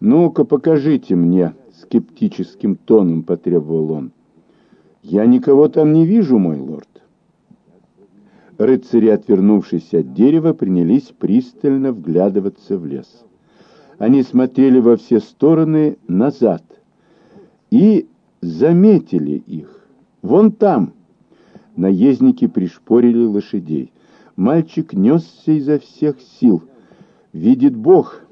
«Ну-ка, покажите мне», — скептическим тоном потребовал он. «Я никого там не вижу, мой лорд». Рыцари, отвернувшись от дерева, принялись пристально вглядываться в лес. Они смотрели во все стороны назад и заметили их. Вон там. Наездники пришпорили лошадей. Мальчик несся изо всех сил. «Видит Бог!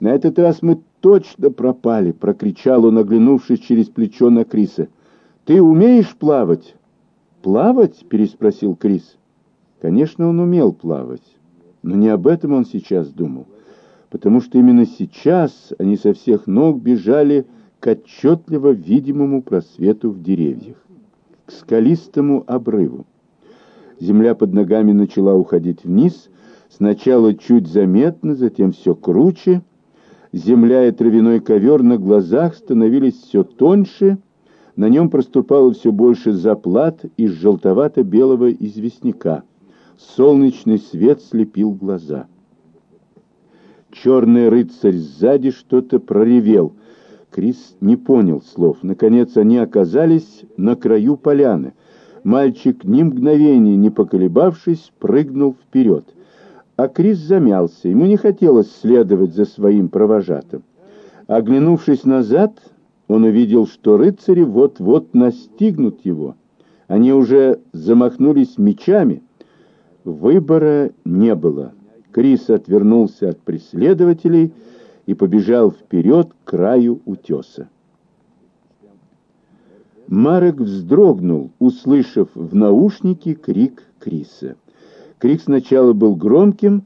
На этот раз мы точно пропали!» — прокричал он, оглянувшись через плечо на Криса. «Ты умеешь плавать?» «Плавать?» — переспросил Крис. Конечно, он умел плавать, но не об этом он сейчас думал, потому что именно сейчас они со всех ног бежали к отчетливо видимому просвету в деревьях, к скалистому обрыву. Земля под ногами начала уходить вниз, сначала чуть заметно, затем все круче. Земля и травяной ковер на глазах становились все тоньше, на нем проступало все больше заплат из желтовато-белого известняка. Солнечный свет слепил глаза. Черный рыцарь сзади что-то проревел. Крис не понял слов. Наконец они оказались на краю поляны. Мальчик, ни мгновения не поколебавшись, прыгнул вперед. А Крис замялся. Ему не хотелось следовать за своим провожатым. Оглянувшись назад, он увидел, что рыцари вот-вот настигнут его. Они уже замахнулись мечами — Выбора не было. Крис отвернулся от преследователей и побежал вперед к краю утеса. Марек вздрогнул, услышав в наушнике крик Криса. Крик сначала был громким,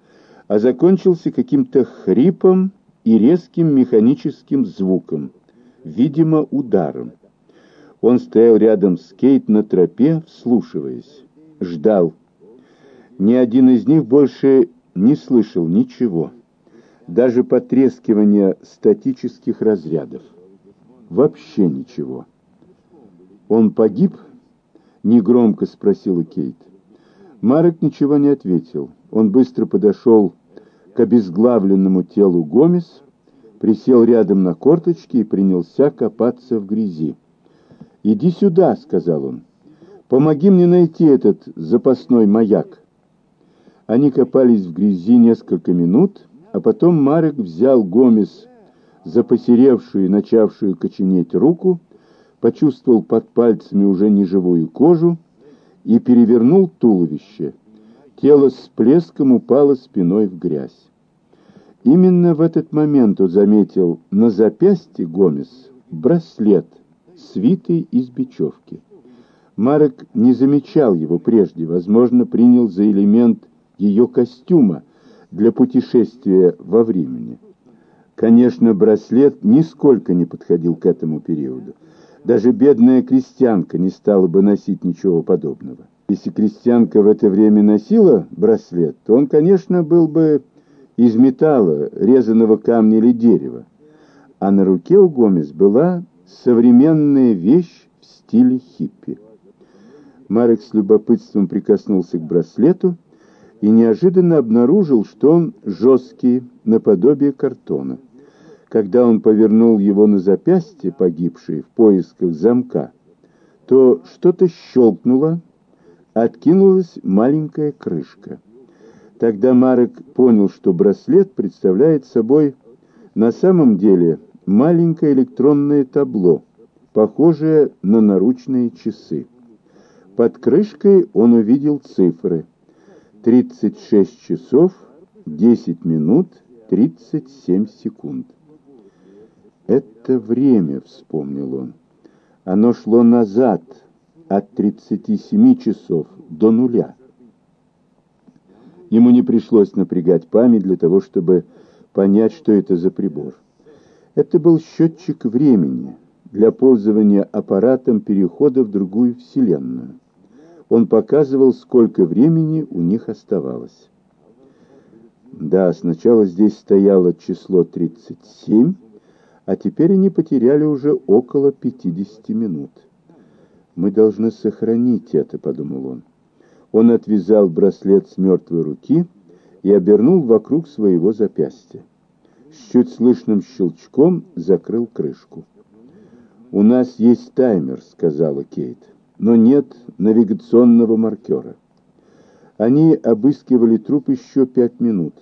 а закончился каким-то хрипом и резким механическим звуком, видимо, ударом. Он стоял рядом с Кейт на тропе, вслушиваясь. Ждал. Ни один из них больше не слышал ничего, даже потрескивания статических разрядов. Вообще ничего. «Он погиб?» — негромко спросила Кейт. Марек ничего не ответил. Он быстро подошел к обезглавленному телу Гомес, присел рядом на корточки и принялся копаться в грязи. «Иди сюда», — сказал он. «Помоги мне найти этот запасной маяк». Они копались в грязи несколько минут, а потом Марек взял Гомес за посеревшую и начавшую коченеть руку, почувствовал под пальцами уже неживую кожу и перевернул туловище. Тело с плеском упало спиной в грязь. Именно в этот момент он заметил на запястье Гомес браслет, свитый из бечевки. Марек не замечал его прежде, возможно, принял за элемент ее костюма для путешествия во времени. Конечно, браслет нисколько не подходил к этому периоду. Даже бедная крестьянка не стала бы носить ничего подобного. Если крестьянка в это время носила браслет, то он, конечно, был бы из металла, резаного камня или дерева. А на руке у Гомес была современная вещь в стиле хиппи. Марек с любопытством прикоснулся к браслету и неожиданно обнаружил, что он жесткий, наподобие картона. Когда он повернул его на запястье погибшей в поисках замка, то что-то щелкнуло, откинулась маленькая крышка. Тогда Марек понял, что браслет представляет собой на самом деле маленькое электронное табло, похожее на наручные часы. Под крышкой он увидел цифры 36 часов 10 минут 37 секунд. Это время, вспомнил он. Оно шло назад от 37 часов до нуля. Ему не пришлось напрягать память для того, чтобы понять, что это за прибор. Это был счетчик времени для пользования аппаратом перехода в другую вселенную он показывал, сколько времени у них оставалось. Да, сначала здесь стояло число 37, а теперь они потеряли уже около 50 минут. «Мы должны сохранить это», — подумал он. Он отвязал браслет с мертвой руки и обернул вокруг своего запястья. с чуть слышным щелчком закрыл крышку. «У нас есть таймер», — сказала Кейт, — «но нет навигационного маркера». Они обыскивали труп еще пять минут.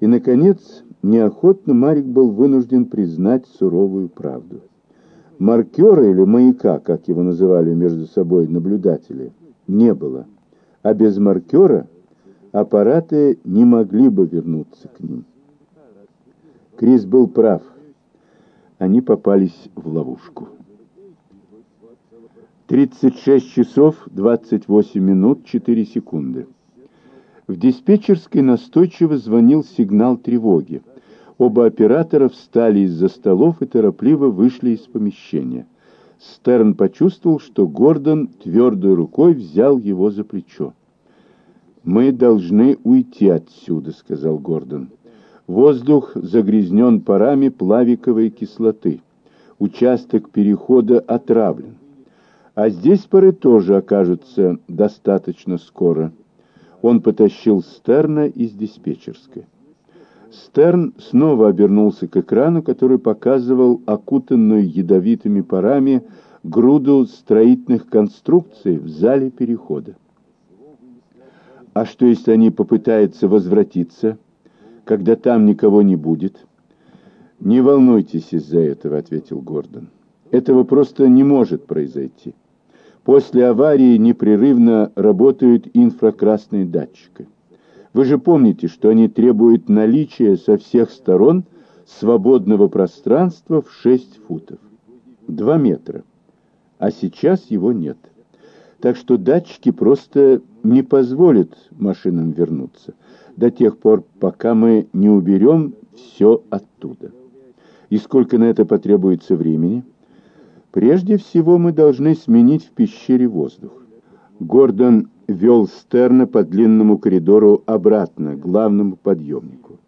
И, наконец, неохотно Марик был вынужден признать суровую правду. Маркера или маяка, как его называли между собой наблюдатели, не было. А без маркера аппараты не могли бы вернуться к ним. Крис был прав. Они попались в ловушку. 36 часов 28 минут 4 секунды. В диспетчерской настойчиво звонил сигнал тревоги. Оба оператора встали из-за столов и торопливо вышли из помещения. Стерн почувствовал, что Гордон твердой рукой взял его за плечо. «Мы должны уйти отсюда», — сказал Гордон. «Воздух загрязнен парами плавиковой кислоты. Участок перехода отравлен. А здесь пары тоже окажутся достаточно скоро». Он потащил Стерна из диспетчерской. Стерн снова обернулся к экрану, который показывал окутанную ядовитыми парами груду строительных конструкций в зале перехода. А что, если они попытаются возвратиться, когда там никого не будет? «Не волнуйтесь из-за этого», — ответил Гордон. «Этого просто не может произойти». После аварии непрерывно работают инфракрасные датчики. Вы же помните, что они требуют наличия со всех сторон свободного пространства в 6 футов. 2 метра. А сейчас его нет. Так что датчики просто не позволят машинам вернуться до тех пор, пока мы не уберем все оттуда. И сколько на это потребуется времени? Прежде всего мы должны сменить в пещере воздух. Гордон вел Стерна по длинному коридору обратно, к главному подъемнику.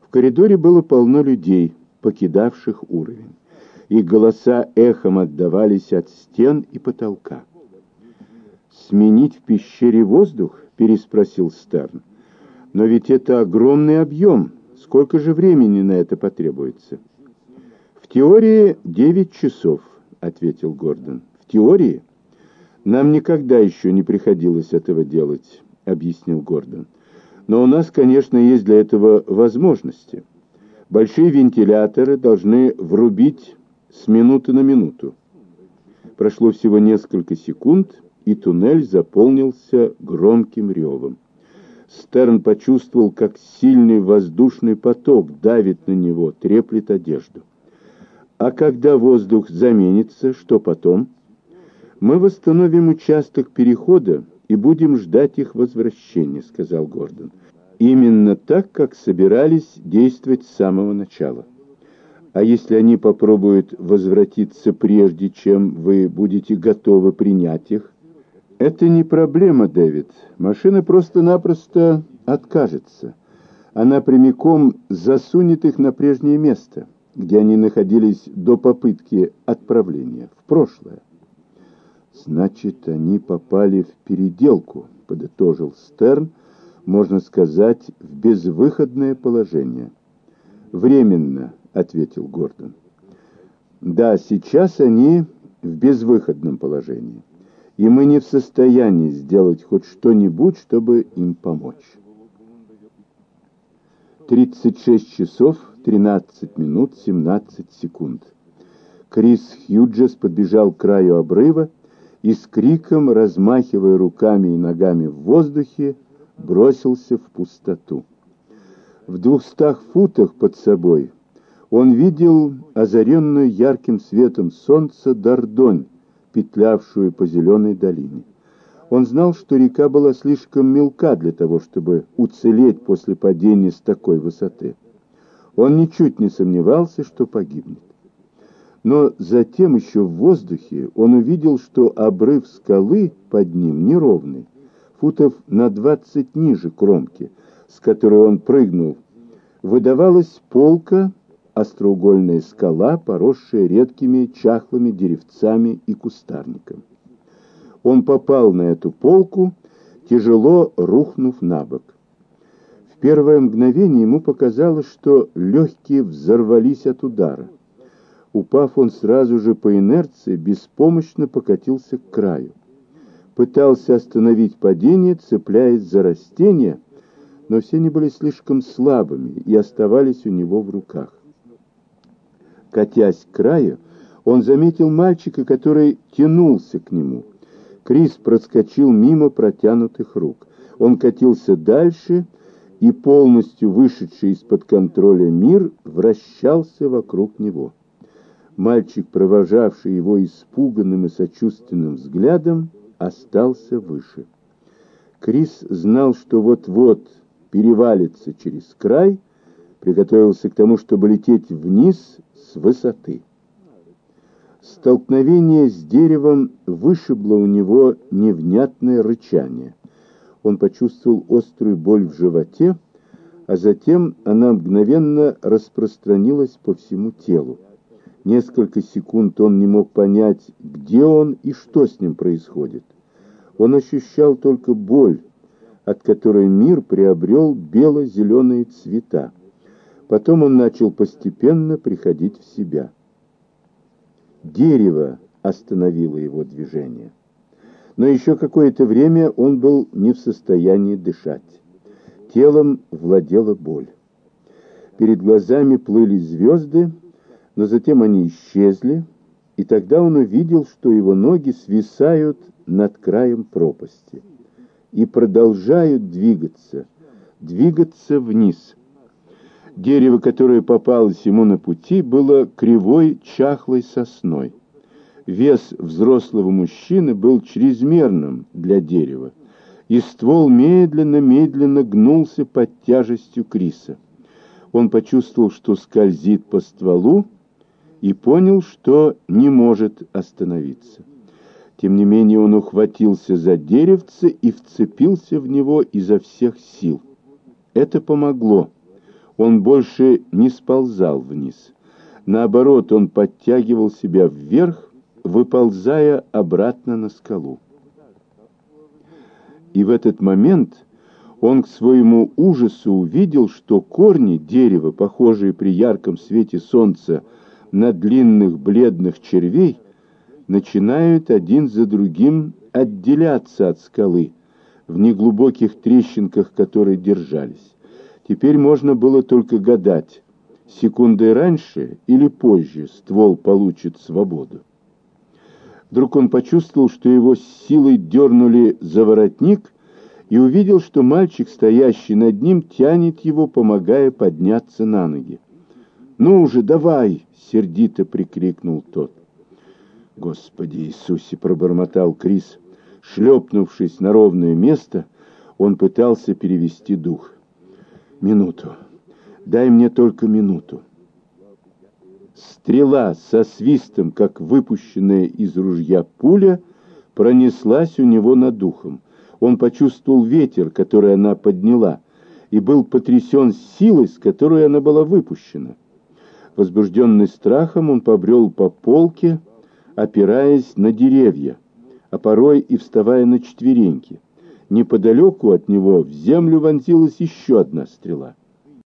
В коридоре было полно людей, покидавших уровень. Их голоса эхом отдавались от стен и потолка. «Сменить в пещере воздух?» — переспросил Стерн. «Но ведь это огромный объем. Сколько же времени на это потребуется?» «В теории девять часов» ответил Гордон. «В теории? Нам никогда еще не приходилось этого делать», — объяснил Гордон. «Но у нас, конечно, есть для этого возможности. Большие вентиляторы должны врубить с минуты на минуту». Прошло всего несколько секунд, и туннель заполнился громким ревом. Стерн почувствовал, как сильный воздушный поток давит на него, треплет одежду. А когда воздух заменится, что потом? Мы восстановим участок перехода и будем ждать их возвращения, сказал Гордон. Именно так, как собирались действовать с самого начала. А если они попробуют возвратиться прежде, чем вы будете готовы принять их? Это не проблема, Дэвид. Машина просто-напросто откажется. Она прямиком засунет их на прежнее место где они находились до попытки отправления, в прошлое. «Значит, они попали в переделку», — подытожил Стерн, можно сказать, в безвыходное положение. «Временно», — ответил Гордон. «Да, сейчас они в безвыходном положении, и мы не в состоянии сделать хоть что-нибудь, чтобы им помочь». 36 часов 13 минут 17 секунд. Крис Хьюджес подбежал к краю обрыва и с криком, размахивая руками и ногами в воздухе, бросился в пустоту. В двухстах футах под собой он видел озаренную ярким светом солнца Дордонь, петлявшую по зеленой долине. Он знал, что река была слишком мелка для того, чтобы уцелеть после падения с такой высоты. Он ничуть не сомневался, что погибнет. Но затем еще в воздухе он увидел, что обрыв скалы под ним неровный, футов на двадцать ниже кромки, с которой он прыгнул. Выдавалась полка, остроугольная скала, поросшая редкими чахлыми деревцами и кустарником. Он попал на эту полку, тяжело рухнув на бок. В первое мгновение ему показалось, что легкие взорвались от удара. Упав, он сразу же по инерции беспомощно покатился к краю. Пытался остановить падение, цепляясь за растения, но все они были слишком слабыми и оставались у него в руках. Катясь к краю, он заметил мальчика, который тянулся к нему. Крис проскочил мимо протянутых рук. Он катился дальше, и полностью вышедший из-под контроля мир вращался вокруг него. Мальчик, провожавший его испуганным и сочувственным взглядом, остался выше. Крис знал, что вот-вот перевалится через край, приготовился к тому, чтобы лететь вниз с высоты. Столкновение с деревом вышибло у него невнятное рычание. Он почувствовал острую боль в животе, а затем она мгновенно распространилась по всему телу. Несколько секунд он не мог понять, где он и что с ним происходит. Он ощущал только боль, от которой мир приобрел бело-зеленые цвета. Потом он начал постепенно приходить в себя. Дерево остановило его движение. Но еще какое-то время он был не в состоянии дышать. Телом владела боль. Перед глазами плыли звезды, но затем они исчезли, и тогда он увидел, что его ноги свисают над краем пропасти и продолжают двигаться, двигаться вниз. Дерево, которое попалось ему на пути, было кривой чахлой сосной. Вес взрослого мужчины был чрезмерным для дерева, и ствол медленно-медленно гнулся под тяжестью Криса. Он почувствовал, что скользит по стволу, и понял, что не может остановиться. Тем не менее он ухватился за деревце и вцепился в него изо всех сил. Это помогло. Он больше не сползал вниз. Наоборот, он подтягивал себя вверх, выползая обратно на скалу. И в этот момент он к своему ужасу увидел, что корни дерева, похожие при ярком свете солнца на длинных бледных червей начинают один за другим отделяться от скалы в неглубоких трещинках, которые держались. Теперь можно было только гадать, секундой раньше или позже ствол получит свободу. Вдруг он почувствовал, что его силой дернули за воротник и увидел, что мальчик, стоящий над ним, тянет его, помогая подняться на ноги. «Ну уже, давай!» — сердито прикрикнул тот. «Господи Иисусе!» — пробормотал Крис. Шлепнувшись на ровное место, он пытался перевести дух. «Минуту. Дай мне только минуту». Стрела со свистом, как выпущенная из ружья пуля, пронеслась у него над духом. Он почувствовал ветер, который она подняла, и был потрясен силой, с которой она была выпущена. Возбужденный страхом, он побрел по полке, опираясь на деревья, а порой и вставая на четвереньки. Неподалеку от него в землю вонзилась еще одна стрела —